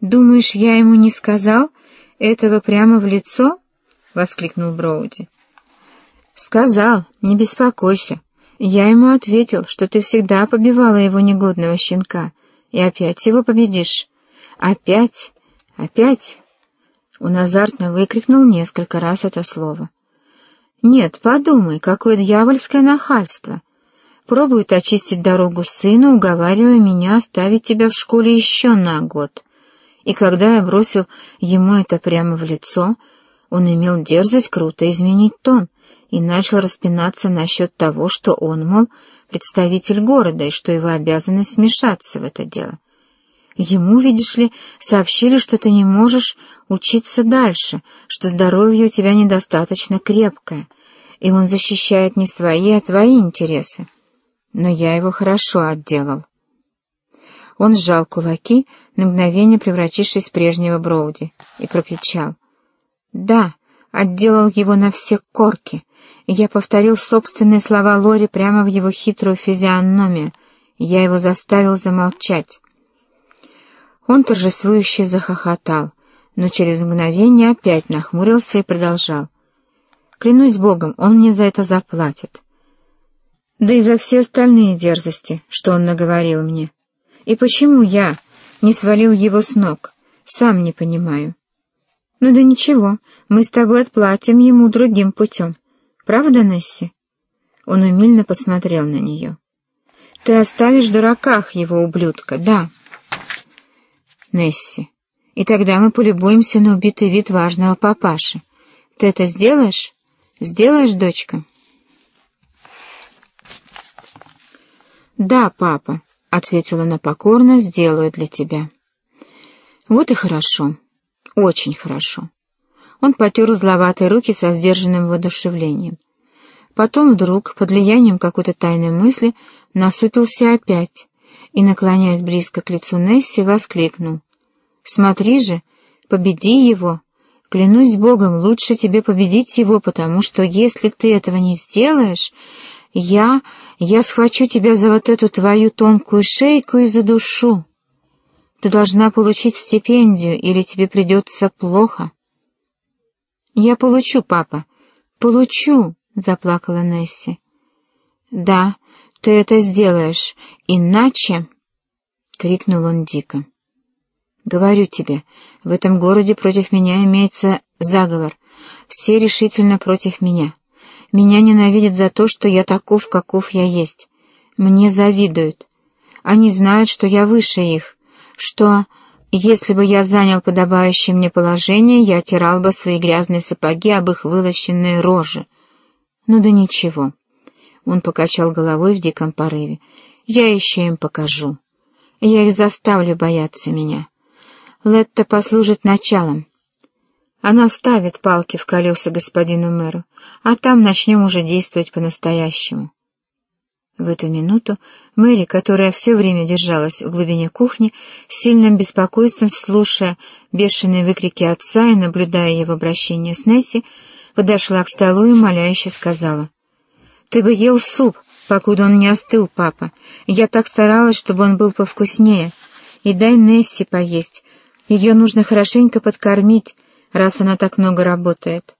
Думаешь, я ему не сказал этого прямо в лицо?» — воскликнул Броуди. «Сказал, не беспокойся. Я ему ответил, что ты всегда побивала его негодного щенка, и опять его победишь. Опять, опять!» Он азартно выкрикнул несколько раз это слово. «Нет, подумай, какое дьявольское нахальство! Пробует очистить дорогу сыну, уговаривая меня оставить тебя в школе еще на год. И когда я бросил ему это прямо в лицо, он имел дерзость круто изменить тон и начал распинаться насчет того, что он, мол, представитель города и что его обязанность вмешаться в это дело. Ему, видишь ли, сообщили, что ты не можешь учиться дальше, что здоровье у тебя недостаточно крепкое, и он защищает не свои, а твои интересы. Но я его хорошо отделал. Он сжал кулаки, на мгновение превратившись в прежнего Броуди, и прокричал. «Да, отделал его на все корки». Я повторил собственные слова Лори прямо в его хитрую физиономию. Я его заставил замолчать. Он торжествующе захохотал, но через мгновение опять нахмурился и продолжал. «Клянусь Богом, он мне за это заплатит». Да и за все остальные дерзости, что он наговорил мне. И почему я не свалил его с ног, сам не понимаю. Ну да ничего, мы с тобой отплатим ему другим путем. Правда, Несси? Он умильно посмотрел на нее. Ты оставишь в дураках его, ублюдка, да. Несси, и тогда мы полюбуемся на убитый вид важного папаши. Ты это сделаешь? Сделаешь, дочка?» «Да, папа», — ответила она покорно, — «сделаю для тебя». «Вот и хорошо, очень хорошо». Он потер узловатые руки со сдержанным воодушевлением. Потом вдруг, под влиянием какой-то тайной мысли, насупился опять и, наклоняясь близко к лицу Несси, воскликнул. «Смотри же, победи его! Клянусь Богом, лучше тебе победить его, потому что если ты этого не сделаешь, я... я схвачу тебя за вот эту твою тонкую шейку и за душу. Ты должна получить стипендию, или тебе придется плохо. Я получу, папа, получу, — заплакала Несси. Да, ты это сделаешь, иначе... — крикнул он дико. «Говорю тебе, в этом городе против меня имеется заговор. Все решительно против меня. Меня ненавидят за то, что я таков, каков я есть. Мне завидуют. Они знают, что я выше их, что, если бы я занял подобающее мне положение, я тирал бы свои грязные сапоги об их вылощенные рожи. Ну да ничего. Он покачал головой в диком порыве. Я еще им покажу. Я их заставлю бояться меня. Летта послужит началом. Она вставит палки в колеса господину мэру, а там начнем уже действовать по-настоящему. В эту минуту Мэри, которая все время держалась в глубине кухни, с сильным беспокойством слушая бешеные выкрики отца и наблюдая его обращение с Несси, подошла к столу и моляюще сказала. «Ты бы ел суп, покуда он не остыл, папа. Я так старалась, чтобы он был повкуснее. И дай Несси поесть. Ее нужно хорошенько подкормить, раз она так много работает.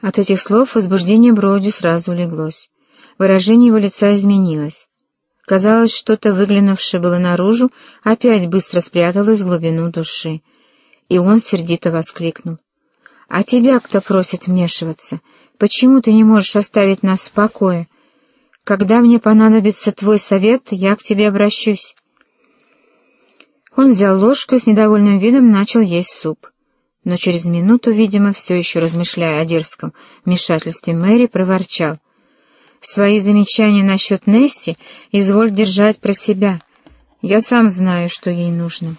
От этих слов возбуждение Броуди сразу улеглось. Выражение его лица изменилось. Казалось, что-то, выглянувшее было наружу, опять быстро спряталось в глубину души. И он сердито воскликнул. «А тебя кто просит вмешиваться? Почему ты не можешь оставить нас в покое? Когда мне понадобится твой совет, я к тебе обращусь». Он взял ложку и с недовольным видом начал есть суп но через минуту, видимо, все еще размышляя о дерзком вмешательстве Мэри, проворчал. «Свои замечания насчет Несси изволь держать про себя. Я сам знаю, что ей нужно».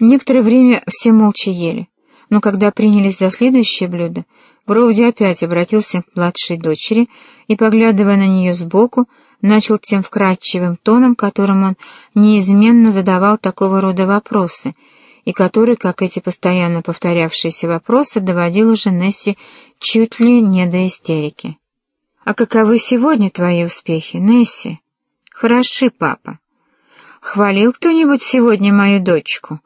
Некоторое время все молча ели, но когда принялись за следующее блюдо, Броуди опять обратился к младшей дочери и, поглядывая на нее сбоку, начал тем вкрадчивым тоном, которым он неизменно задавал такого рода вопросы, и который, как эти постоянно повторявшиеся вопросы, доводил уже Несси чуть ли не до истерики. «А каковы сегодня твои успехи, Несси?» «Хороши, папа». Хвалил кто-нибудь сегодня мою дочку?»